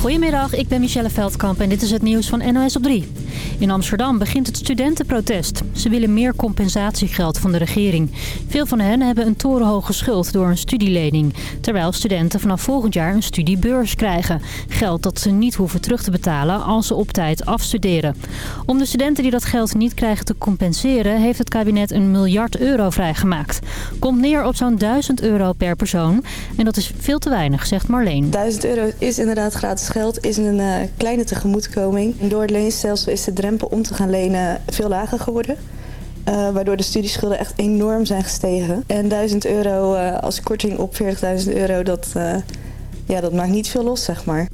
Goedemiddag, ik ben Michelle Veldkamp en dit is het nieuws van NOS op 3. In Amsterdam begint het studentenprotest. Ze willen meer compensatiegeld van de regering. Veel van hen hebben een torenhoge schuld door een studielening. Terwijl studenten vanaf volgend jaar een studiebeurs krijgen. Geld dat ze niet hoeven terug te betalen als ze op tijd afstuderen. Om de studenten die dat geld niet krijgen te compenseren... heeft het kabinet een miljard euro vrijgemaakt. Komt neer op zo'n 1000 euro per persoon. En dat is veel te weinig, zegt Marleen. 1000 euro is inderdaad gratis geld, is een uh, kleine tegemoetkoming. Door het leenstelsel is de drempel om te gaan lenen veel lager geworden. Uh, waardoor de studieschulden echt enorm zijn gestegen. En 1000 euro uh, als korting op 40.000 euro, dat, ja, dat maakt niet veel los, zeg maar.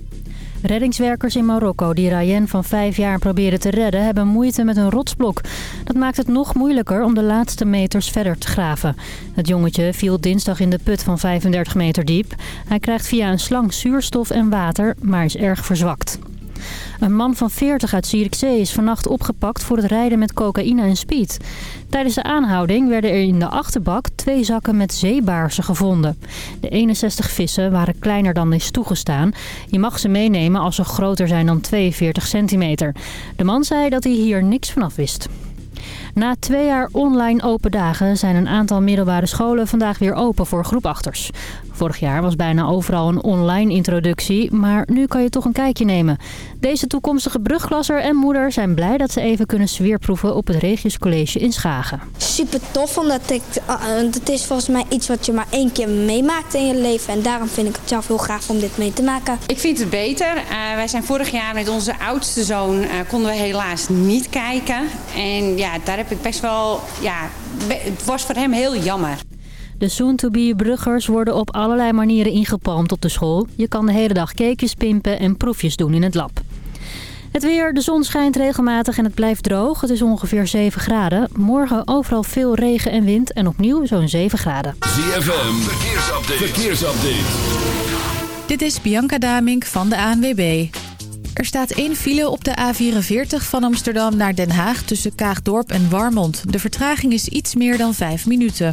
Reddingswerkers in Marokko die Rayen van vijf jaar proberen te redden... hebben moeite met een rotsblok. Dat maakt het nog moeilijker om de laatste meters verder te graven. Het jongetje viel dinsdag in de put van 35 meter diep. Hij krijgt via een slang zuurstof en water, maar is erg verzwakt. Een man van 40 uit Zierikzee is vannacht opgepakt voor het rijden met cocaïne en speed. Tijdens de aanhouding werden er in de achterbak twee zakken met zeebaarsen gevonden. De 61 vissen waren kleiner dan is toegestaan. Je mag ze meenemen als ze groter zijn dan 42 centimeter. De man zei dat hij hier niks vanaf wist. Na twee jaar online open dagen zijn een aantal middelbare scholen vandaag weer open voor groepachters. Vorig jaar was bijna overal een online introductie, maar nu kan je toch een kijkje nemen. Deze toekomstige brugklasser en moeder zijn blij dat ze even kunnen sfeerproeven op het Regius College in Schagen. Super tof, omdat ik, uh, het is volgens mij iets wat je maar één keer meemaakt in je leven. En daarom vind ik het zelf heel graag om dit mee te maken. Ik vind het beter. Uh, wij zijn vorig jaar met onze oudste zoon, uh, konden we helaas niet kijken. En ja, daar heb ik best wel, ja, het was voor hem heel jammer. De soon-to-be-bruggers worden op allerlei manieren ingepalmd op de school. Je kan de hele dag cakejes pimpen en proefjes doen in het lab. Het weer, de zon schijnt regelmatig en het blijft droog. Het is ongeveer 7 graden. Morgen overal veel regen en wind en opnieuw zo'n 7 graden. ZFM, verkeersupdate. verkeersupdate. Dit is Bianca Damink van de ANWB. Er staat één file op de A44 van Amsterdam naar Den Haag tussen Kaagdorp en Warmond. De vertraging is iets meer dan 5 minuten.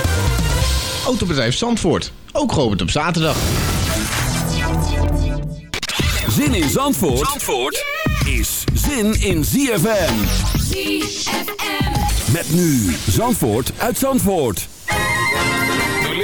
Autobedrijf Zandvoort, ook geopend op zaterdag. Zin in Zandvoort, Zandvoort is zin in ZFM. ZFM. Met nu Zandvoort uit Zandvoort.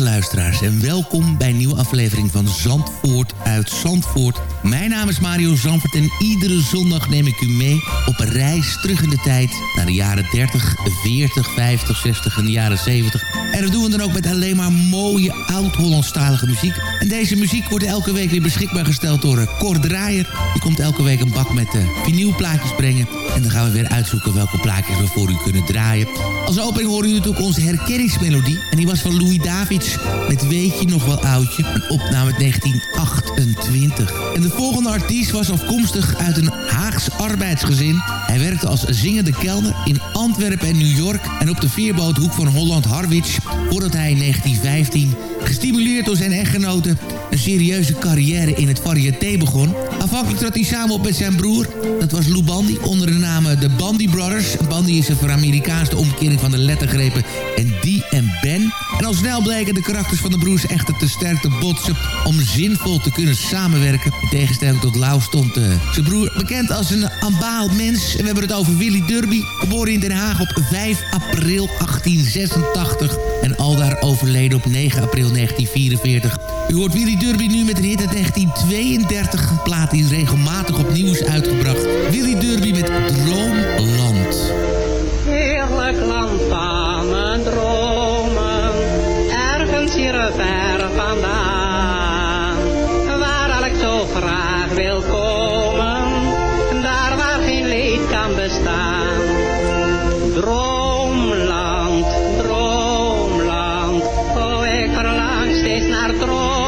luisteraars en welkom bij een nieuwe aflevering van Zandvoort uit Zandvoort. Mijn naam is Mario Zandvoort en iedere zondag neem ik u mee op een reis terug in de tijd naar de jaren 30, 40, 50, 60 en de jaren 70. En dat doen we dan ook met alleen maar mooie oud-Hollandstalige muziek. En deze muziek wordt elke week weer beschikbaar gesteld door eh, Cor Draaier. Die komt elke week een bak met uh, vinylplaatjes brengen. En dan gaan we weer uitzoeken welke plaatjes we voor u kunnen draaien. Als opening horen u natuurlijk onze herkenningsmelodie. En die was van Louis Davids met Weet je nog wel oudje? Een opname uit 1928. En de volgende artiest was afkomstig uit een Haags arbeidsgezin. Hij werkte als zingende kelner in Antwerpen en New York... en op de veerboothoek van Holland-Harwich... voordat hij in 1915, gestimuleerd door zijn echtgenote... een serieuze carrière in het variété begon. Aanvankelijk trad hij samen op met zijn broer, dat was Lou Bandy... onder de naam de Bandy Brothers. Bandy is een voor Amerikaans de omkering van de lettergrepen en die en Ben. En al snel bleken de karakters van de broers echter te sterk te botsen... om zinvol te kunnen samenwerken. In tegenstelling tot Lau stond uh, zijn broer bekend als een ambaal mens. En we hebben het over Willy Derby, geboren in Den Haag op 5 april 1886... en aldaar overleden op 9 april 1944. U hoort Willy Derby nu met een hit uit 1932... een plaat die regelmatig opnieuw is uitgebracht. Willy Derby met Droomland. Hier ver vandaan. Waar ik zo graag wil komen, daar waar geen leed kan bestaan. Droomland, droomland, oh ik verlang steeds naar droomland.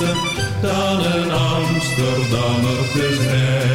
beste dan een Amsterdammer te zijn.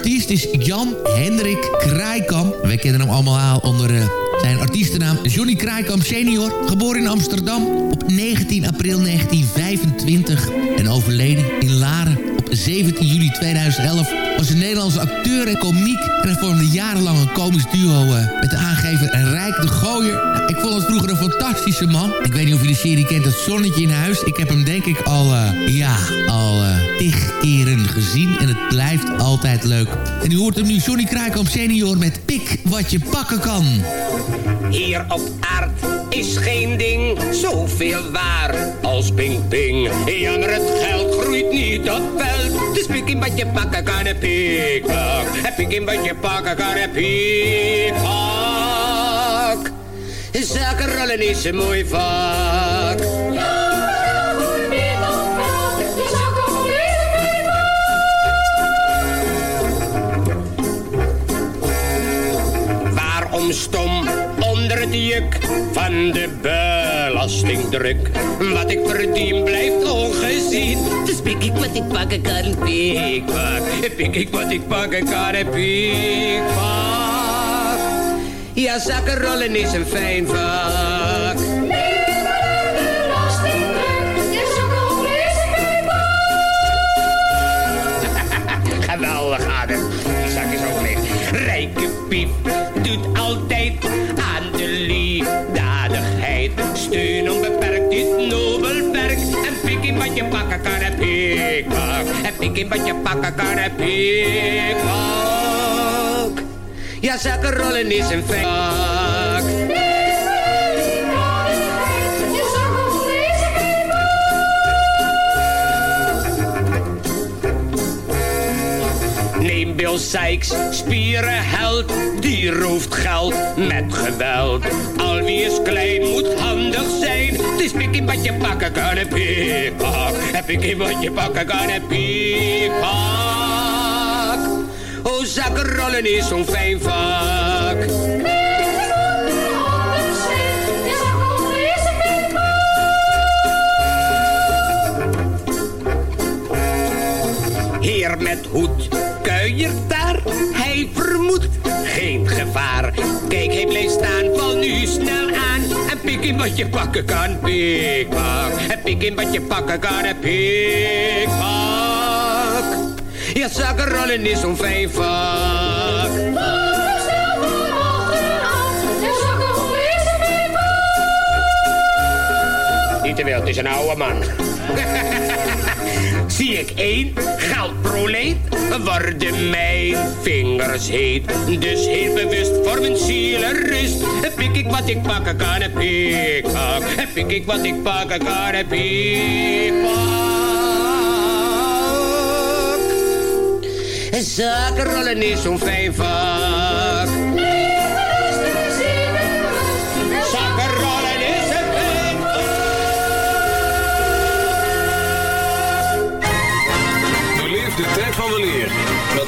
Artiest is Jan Hendrik Kraaikamp. Wij kennen hem allemaal onder eh, zijn artiestennaam Johnny Kraaikamp senior. Geboren in Amsterdam op 19 april 1925. En overleden in Laren op 17 juli 2011 was een Nederlandse acteur en komiek. En hij vormde jarenlang een komisch duo eh, met de aangever Rijk de Gooier. Ik vond het vroeger een fantastische man. Ik weet niet of je de serie kent, Het Zonnetje in Huis. Ik heb hem denk ik al, eh, ja, al uh, tig keren gezien. En het blijft altijd leuk. En u hoort hem nu, Johnny Kraaikamp senior met Pik wat je pakken kan. Hier op aard is geen ding zoveel waar als ping ping. Ja, maar het geld groeit niet op veld. Dus pik in wat je pakken kan een pikpak. En pik in wat je pakken kan een pikpak. Zaken rollen is een mooi vak. Waarom stom onder het juk van de belastingdruk? Wat ik verdien blijft ongezien. Dus pik ik wat ik pakken kan, een pikpak. Pik ik wat ik pakken kan, een pikpak. Ja, zakken rollen is een fijn vak. Geweldig, Adam. Die zak is ook leeg. Rijke piep doet altijd aan de liefdadigheid. Steun onbeperkt dit nobel werk. En pik in wat je pakken kan, en pikpak. En pik in wat je pakken kan, en pikpak. Ja, zakken rollen is een vak. Neem Bill Sykes, spierenheld, die rooft geld met geweld. Al wie is klein moet handig zijn. Het is pik in wat je pakken kan, een pikpak. En pik in wat je pakken kan, een pikpak. Oh, zakkenrollen is zo'n fijn vak. Heer met hoed kuiert daar, hij vermoedt geen gevaar. Kijk, hij blijft staan, val nu snel aan. En pik in wat je pakken kan, pikpak. En pik in wat je pakken kan, pikpak. Ja, zakkenrollen is zo'n fijn vak. Niet te wild, is een oude man. Zie ik één geldproleet, worden mijn vingers heet. Dus heel bewust voor mijn ziel en rust. Pik ik wat ik pakken kan, en pikpak. Pik ik wat ik pakken kan, en pikpak. Zakenrollen is zo'n fijn vak. Zakenrollen is een fijn Beleef de tijd van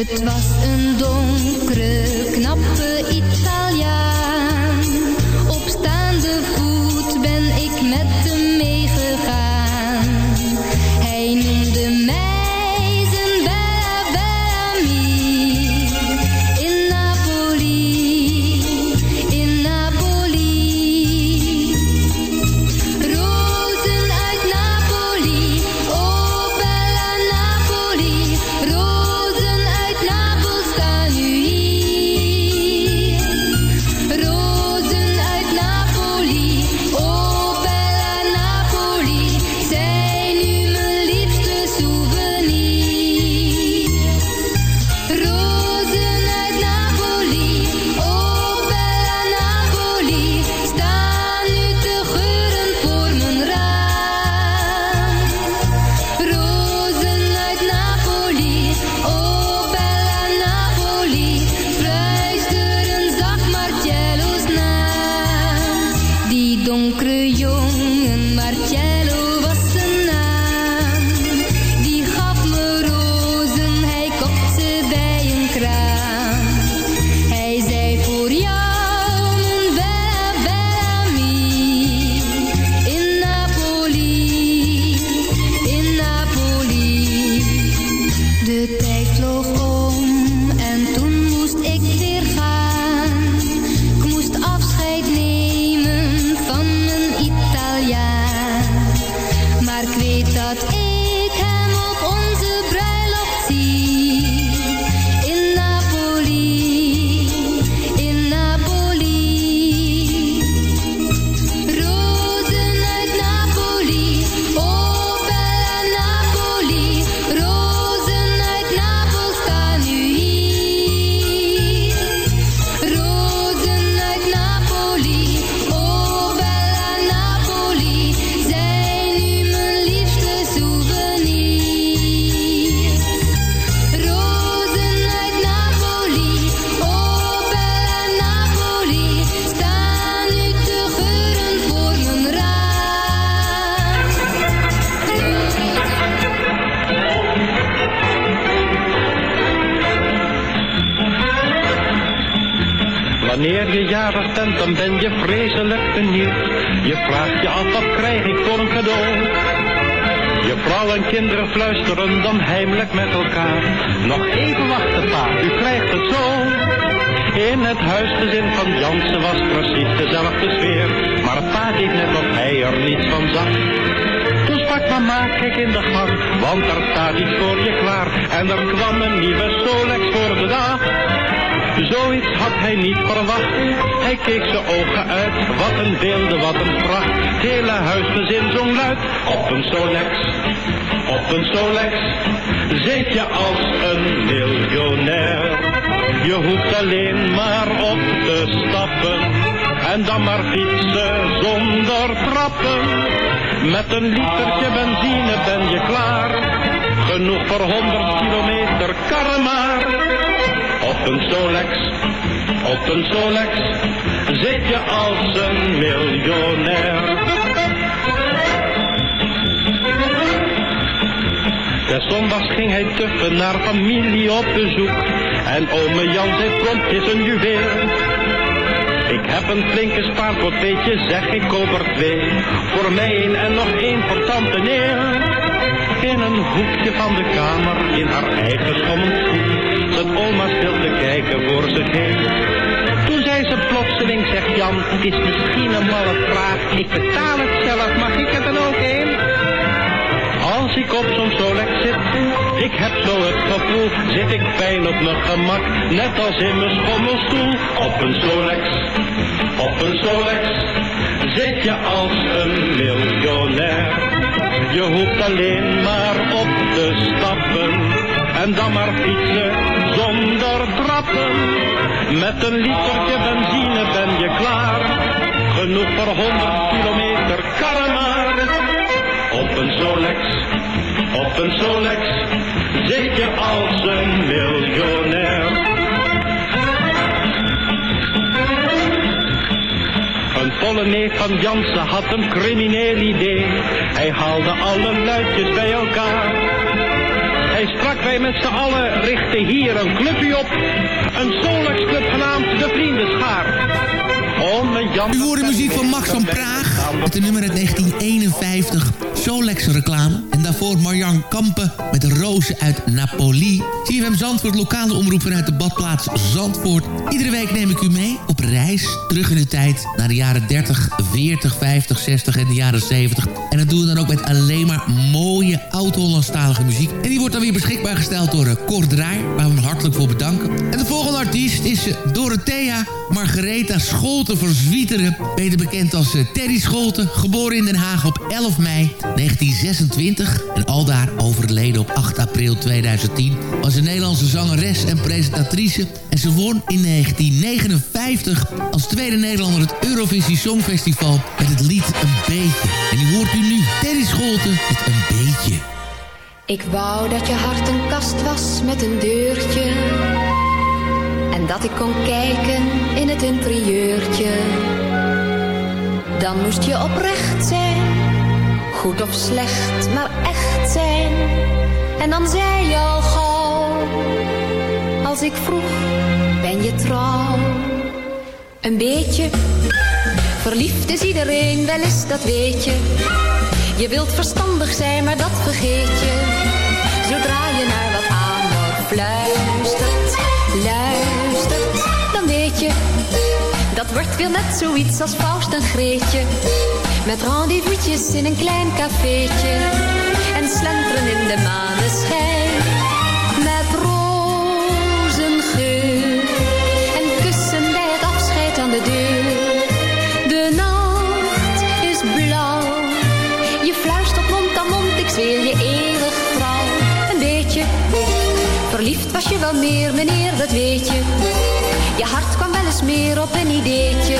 Het was een donkere, Op een Solex, op een Solex. Zit je als een miljonair. Je hoeft alleen maar op te stappen. En dan maar fietsen zonder trappen. Met een litertje benzine ben je klaar. Genoeg voor 100 kilometer, karren maar. Op een Solex, op een Solex, zit je als een miljonair. Des zondags ging hij tuffen naar familie op bezoek. En ome Jan zei is een juweel. Ik heb een flinke spaarpot, weet je, zeg ik koop er twee. Voor mij één en nog één voor tante neer. In een hoekje van de kamer, in haar eigen schommelstoel, zat oma stil te kijken voor zich heen. Toen zei ze plotseling, zegt Jan, het is misschien een malle vraag, ik betaal het zelf, mag ik er dan ook een? Ik op zo'n Solex zit, ik heb zo het gevoel, zit ik fijn op mijn gemak, net als in mijn schommelstoel. Op een Solex, op een Solex, zit je als een miljonair. Je hoeft alleen maar op te stappen, en dan maar fietsen zonder trappen. Met een litertje benzine ben je klaar, genoeg voor 100 kilometer, karren maar. Op een Solex, op een Solex, zit je als een miljonair. Een volle neef van Jansen had een crimineel idee. Hij haalde alle luidjes bij elkaar. Hij sprak wij met z'n allen, richtte hier een clubje op. Een Solex club genaamd de Vriendenschaar. U hoorde muziek van Max van Praag met de nummer uit 1951, Solex reclame. En daarvoor Marjan Kampen met Rozen uit Napoli. CFM Zandvoort, lokale omroep vanuit de badplaats Zandvoort. Iedere week neem ik u mee op reis terug in de tijd naar de jaren 30, 40, 50, 60 en de jaren 70. En dat doen we dan ook met alleen maar mooie oud-Hollandstalige muziek. En die wordt dan weer beschikbaar gesteld door uh, Cor Draai, waar we hem hartelijk voor bedanken. En de volgende artiest is uh, Dorothea Margaretha Scholten van Zwieteren. Beter bekend als uh, Terry Scholten, geboren in Den Haag op 11 mei 1926. En aldaar overleden op 8 april 2010. Was een Nederlandse zangeres en presentatrice. En ze won in 1959 als tweede Nederlander het Eurovisie Songfestival met het lied Een Beetje. En die hoort u nu, Terry Scholten met Een Beetje. Ik wou dat je hart een kast was met een deurtje. En dat ik kon kijken in het interieurtje. Dan moest je oprecht zijn. Goed of slecht, maar. En dan zei je al gauw. Als ik vroeg, ben je trouw? Een beetje. Verliefd is iedereen, wel eens, dat weet je. Je wilt verstandig zijn, maar dat vergeet je. Zodra je naar wat amor fluistert, luistert, dan weet je. Dat wordt weer net zoiets als Faust en Greetje. Met rendezvous'tjes in een klein cafeetje. En slenteren in de maneschijn. Met rozengeur. En kussen bij het afscheid aan de deur. De nacht is blauw. Je fluistert mond aan mond, ik zweer je eeuwig trouw. Een beetje, verliefd was je wel meer, meneer, dat weet je. Je hart kwam wel eens meer op een ideetje.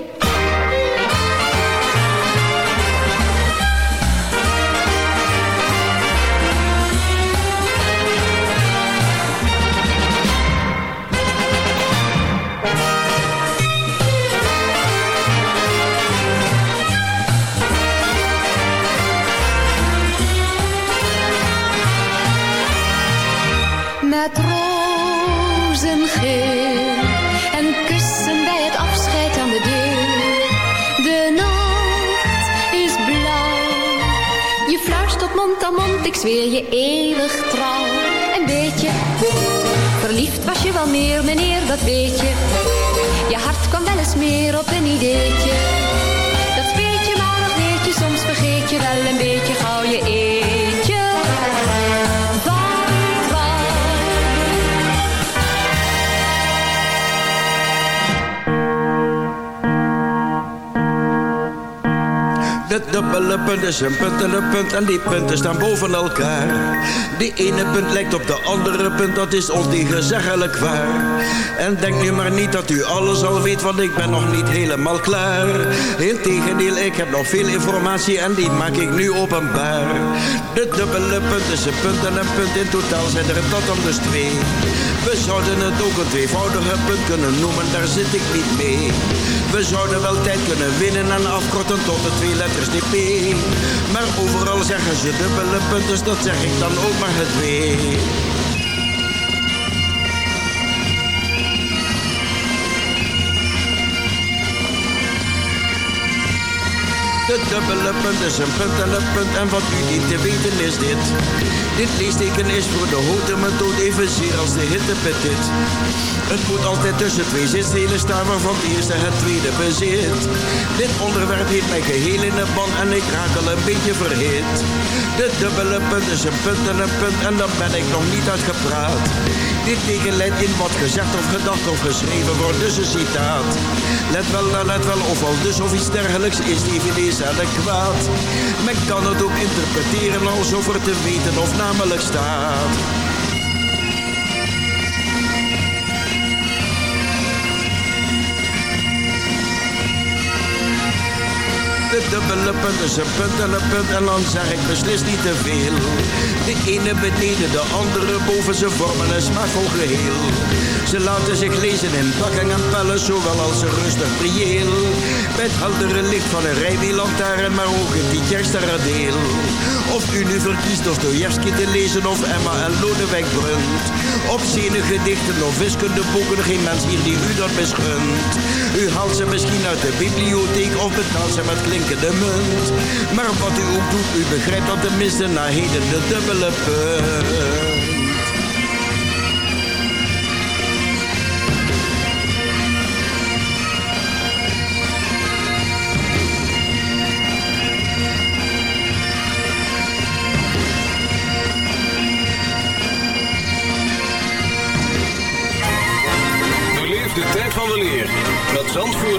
zweer je eeuwig trouw. En weet je, verliefd was je wel meer, meneer, dat weet je. Je hart kwam wel eens meer op een ideetje. Dat weet je, maar dat weet je, soms vergeet je wel een beetje gauw je eetje. De dubbele punt is een punt en een punt en die punten staan boven elkaar. Die ene punt lijkt op de andere punt, dat is ontegenzeggelijk waar. En denk nu maar niet dat u alles al weet, want ik ben nog niet helemaal klaar. Integendeel, ik heb nog veel informatie en die maak ik nu openbaar. De dubbele punt is een punt en een punt, in totaal zijn er tot om dus twee. We zouden het ook een tweevoudige punt kunnen noemen, daar zit ik niet mee. We zouden wel tijd kunnen winnen en afkorten tot de twee letters Maar overal zeggen ze dubbele punt, dus dat zeg ik dan ook maar het weer. De dubbele punt is een punt en een punt en wat u niet te weten is dit. Dit leesteken is voor de houten methode evenzeer als de hittepetit. Het moet altijd tussen twee zinsdelen staan waarvan het eerste het tweede bezit. Dit onderwerp heeft mij geheel in de ban en ik raak al een beetje verhit. De dubbele punt is een punt en een punt en dan ben ik nog niet uitgepraat. Dit teken leidt in wat gezegd of gedacht of geschreven wordt, dus een citaat. Let wel, let wel, of al dus of iets dergelijks is adequaat. Men kan het ook interpreteren alsof er te weten of namelijk staat. De dubbele punt is een punt en een punt en dan zeg ik beslist niet te veel. De ene beneden, de andere boven, ze vormen een smaakvol geheel. Ze laten zich lezen in bakken en pellen, zowel als een rustig prieel. Het heldere licht van een rijwielantaarn, maar ook in die deel. Of u nu verkiest Dostojevski te lezen of Emma en Lodewijk Brunt. Op gedichten of wiskundeboeken, geen mens hier die u dat misgunt. U haalt ze misschien uit de bibliotheek of betaalt ze met klinkende munt. Maar wat u ook doet, u begrijpt dat tenminste na heden de dubbele punt.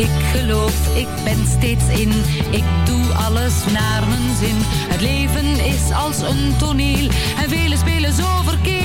Ik geloof, ik ben steeds in. Ik doe alles naar mijn zin. Het leven is als een toneel en velen spelen zo verkeerd.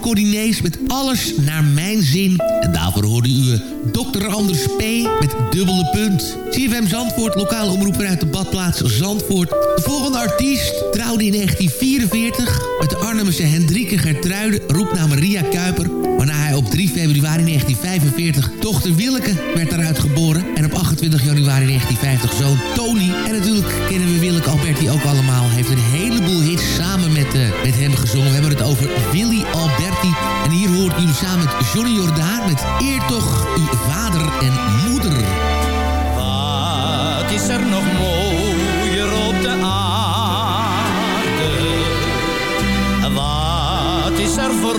Coordinees met Alles naar mijn zin. En daarvoor hoorde u eh, Dr. Anders P. met Dubbele Punt. CFM Zandvoort, lokale omroeper uit de badplaats Zandvoort. De volgende artiest trouwde in 1944 met de Arnhemse Hendrike Gertruide, roepnaam Maria Kuiper. Waarna hij op 3 februari 1945 dochter Willeke werd eruit geboren. En op 28 januari 1950 zoon Tony. En natuurlijk kennen we Willeke Alberti ook allemaal. Hij heeft een heleboel hits samen met, eh, met hem gezongen. We hebben het over Willy Alberti. En hier hoort u samen met Johnny Jordaan met Eer toch uw vader en moeder. Wat is er nog mooier op de aarde? Wat is er voor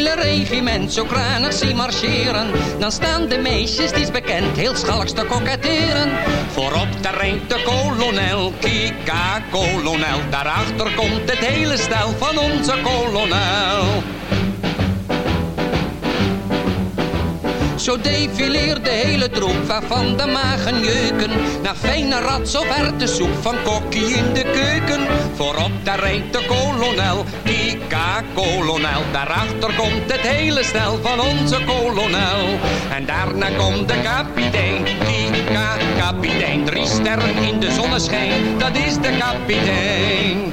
hele regiment zo kranig zien marcheren, dan staan de meisjes, die is bekend, heel schalks te koketteren. Voorop daar rijdt de kolonel, kika kolonel, daarachter komt het hele stel van onze kolonel. Zo defileert de hele troep waarvan de magen jeuken. Naar fijne rats of erwtensoep van kokkie in de keuken. Voorop daar rijdt de kolonel, Kika kolonel. Daarachter komt het hele stel van onze kolonel. En daarna komt de kapitein, Kika kapitein. Drie sterren in de zonneschijn, dat is de kapitein.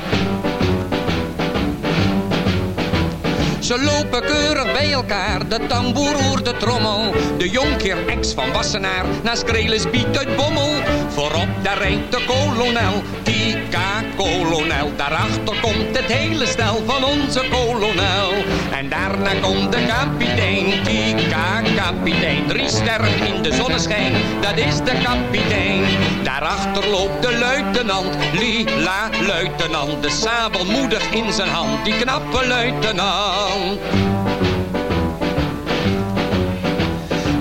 Ze lopen keurig bij elkaar, de tamboer roert de trommel. De jonkheer ex van Wassenaar, naast Krelis biedt uit Bommel. Voorop daar rijdt de kolonel, Kika kolonel. Daarachter komt het hele stel van onze kolonel. En daarna komt de kapitein, Kika kapitein. Drie sterren in de zonneschijn, dat is de kapitein. Daarachter loopt de luitenant, lila luitenant. De sabel moedig in zijn hand, die knappe luitenant.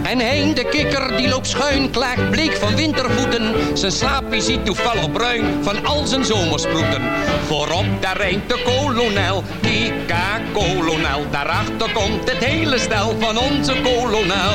En Hein de kikker die loopt schuin, klaagt bleek van wintervoeten. Zijn slaapje ziet toevallig bruin van al zijn zomersproeten. Voorop daar rijdt de kolonel, Kika kolonel. Daarachter komt het hele stel van onze kolonel.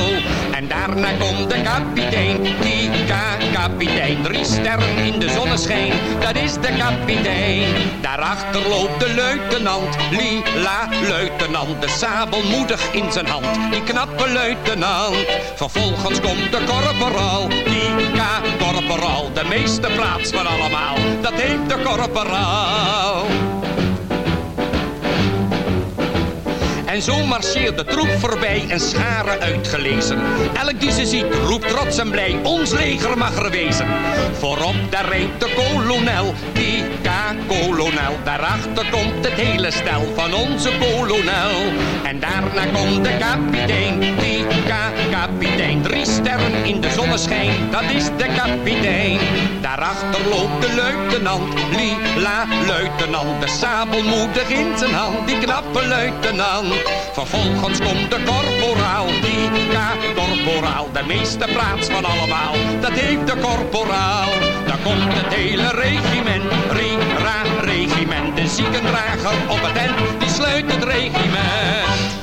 Daarna komt de kapitein, Kika kapitein. Drie sterren in de zonneschijn, dat is de kapitein. Daarachter loopt de luitenant, lila luitenant. De sabel moedig in zijn hand, die knappe luitenant. Vervolgens komt de korporaal, Kika korporaal. De meeste plaats van allemaal, dat heeft de korporaal. En zo marcheert de troep voorbij en scharen uitgelezen. Elk die ze ziet roept trots en blij, ons leger mag er wezen. Voorop daar rijdt de kolonel, Kika kolonel. Daarachter komt het hele stel van onze kolonel. En daarna komt de kapitein, Kika kapitein. Drie sterren in de zonneschijn, dat is de kapitein. Daarachter loopt de luitenant, lila luitenant. De sabel moedig in zijn hand, die knappe luitenant. Vervolgens komt de korporaal, die K-korporaal. De meeste plaats van allemaal, dat heeft de korporaal. Dan komt het hele regiment, Ri-ra-regiment. De ziekendrager op het end, die sluit het regiment.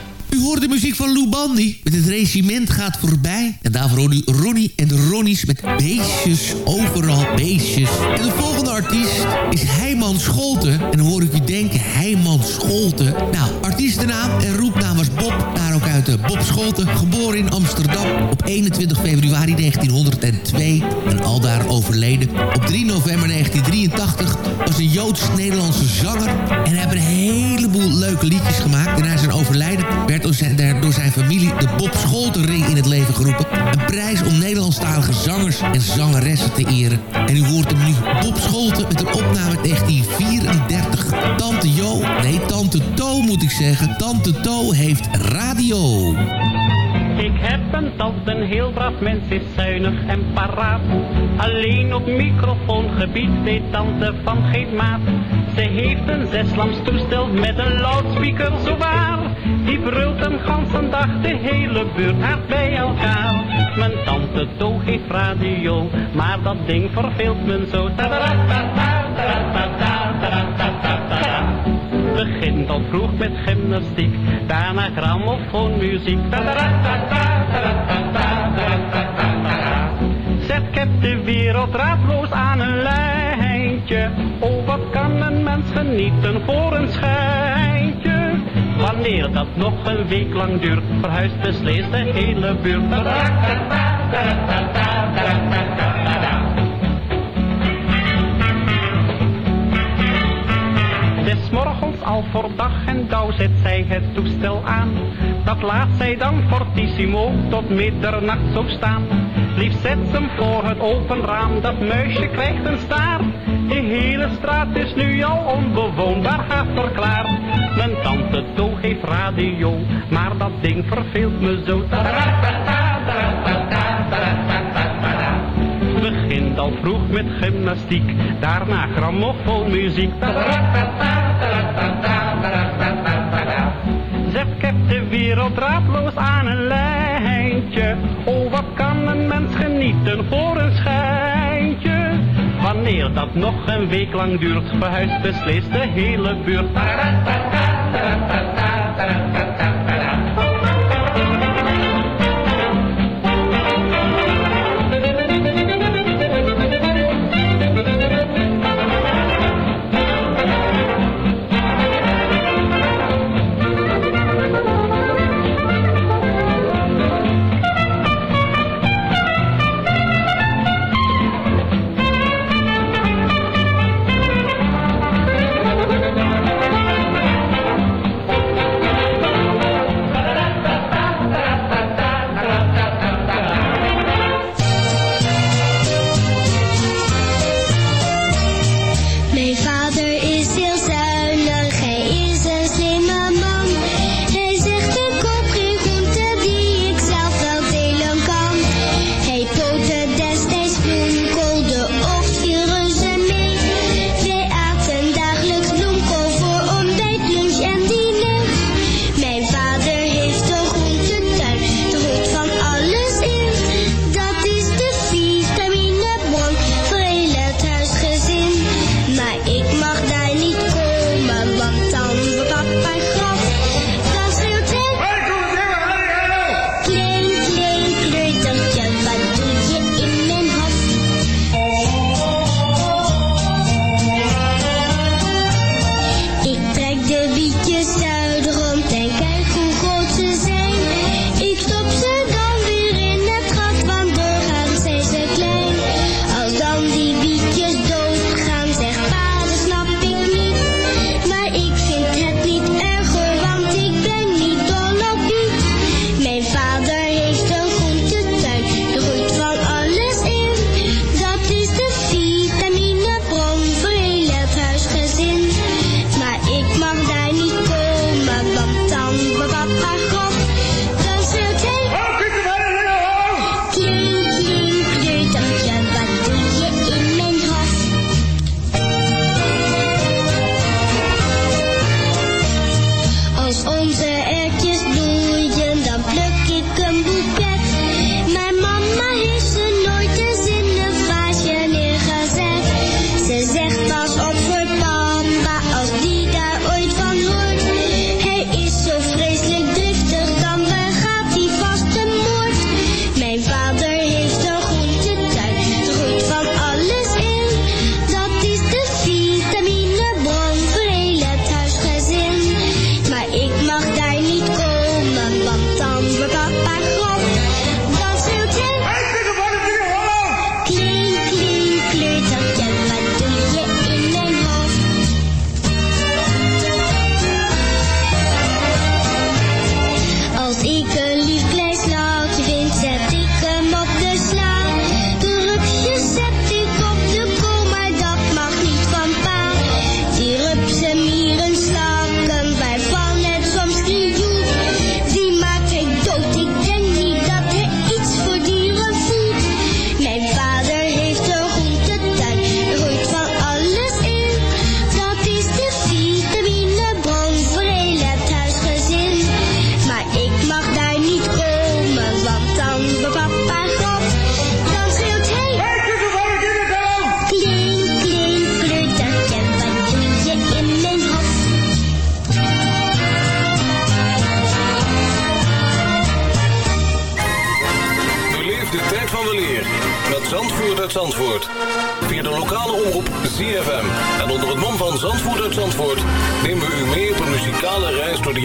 U hoort de muziek van Lou Bandy met het regiment gaat voorbij. En daarvoor hoort u Ronnie en de Ronnies met beestjes, overal beestjes. En de volgende artiest is Heiman Scholten. En dan hoor ik u denken, Heiman Scholten. Nou, artiestennaam en roepnaam was Bob. Daar ook uit de Bob Scholten. Geboren in Amsterdam op 21 februari 1902. En aldaar overleden. Op 3 november 1983 was een Joods-Nederlandse zanger. En heeft een heleboel leuke liedjes gemaakt. En na zijn overlijden werd door zijn, door zijn familie de Bob Scholtenring in het leven geroepen. Een prijs om Nederlandstalige zangers en zangeressen te eren. En u hoort hem nu, Bob Scholten, met een opname uit 1934. Tante Jo, nee, Tante To moet ik zeggen. Tante To heeft radio. Ik heb een tante, een heel braaf mens, is zuinig en paraat. Alleen op microfoongebied weet tante van geen maat. Ze heeft een zeslams toestel met een loudspeaker zo waar. Die brult een ganse dag de hele buurt hard bij elkaar. Mijn tante To heeft radio, maar dat ding verveelt me zo. Begint al vroeg met gymnastiek, daarna grammofoonmuziek. Zet ik heb de wereld raadloos aan een lijntje. Oh, wat kan een mens genieten voor een schijntje? Wanneer dat nog een week lang duurt, verhuist beslist de hele buurt. Morgens al voor dag en dauw zet zij het toestel aan. Dat laat zij dan fortissimo tot middernacht zo staan. Liefst zet ze hem voor het open raam, dat muisje krijgt een staart. De hele straat is nu al onbewoonbaar, gaat verklaard. Mijn tante To heeft radio, maar dat ding verveelt me zo. Begint al vroeg met gymnastiek, daarna grammofoonmuziek. Zet de wereld raadloos aan een lijntje. Oh, wat kan een mens genieten voor een schijntje? Wanneer dat nog een week lang duurt, verhuist beslist de hele buurt.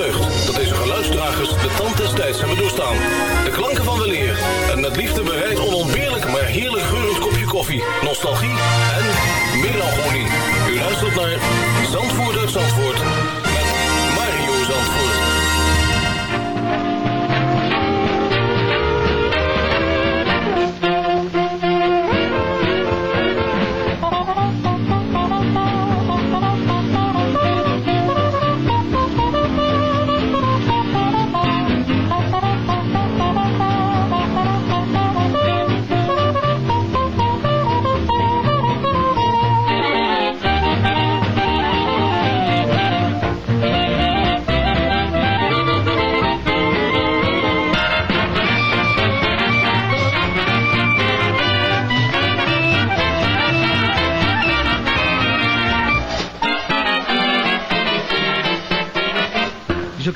Dat deze geluidsdragers de tand des tijds hebben doorstaan. De klanken van weleer en met liefde bereid onontbeerlijk maar heerlijk geurend kopje koffie, nostalgie en melancholie. U luistert naar Zandvoort Zandvoort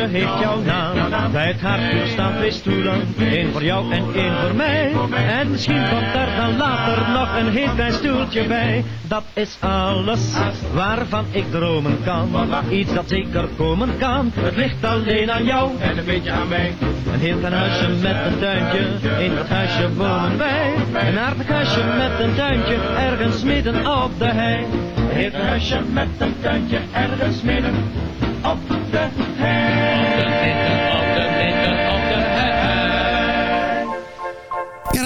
Meisje heeft jouw naam. Bij het hartje staan twee stoelen, één voor jou en één voor mij. En misschien komt er dan later nog een heel klein stoeltje bij. Dat is alles waarvan ik dromen kan. Iets dat zeker komen kan, het ligt alleen aan jou en een beetje aan mij. Een heel klein huisje met een tuintje, in dat huisje wonen wij. Een aardig huisje met een tuintje, ergens midden op de hei. Een heel klein huisje met een tuintje, ergens midden op de Ja,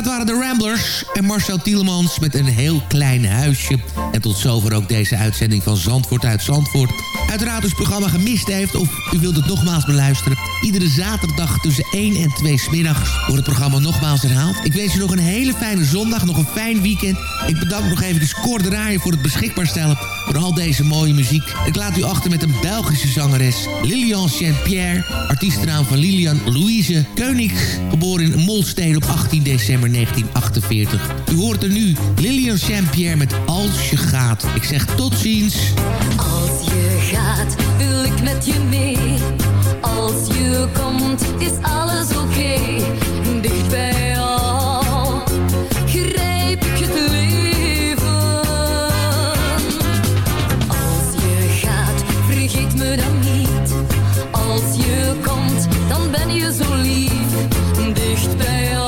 dat waren de Ramblers en Marcel Tielemans met een heel klein huisje. En tot zover ook deze uitzending van Zandvoort uit Zandvoort. Uiteraard als het programma gemist heeft of u wilt het nogmaals beluisteren. Iedere zaterdag tussen 1 en 2 smiddags wordt het programma nogmaals herhaald. Ik wens u nog een hele fijne zondag, nog een fijn weekend. Ik bedank nog even de Cor Draaien voor het beschikbaar stellen voor al deze mooie muziek. Ik laat u achter met een Belgische zangeres, Lilian Saint-Pierre. Artiestennaam van Lilian Louise Koenig, geboren in Molstede op 18 december 1948. U hoort er nu Lilian Saint-Pierre met Als je gaat. Ik zeg tot ziens. Gaat, wil ik met je mee. Als je komt, is alles oké. Dicht bij jou, grijp ik het leven. Als je gaat, vergeet me dan niet. Als je komt, dan ben je zo lief. Dicht bij jou,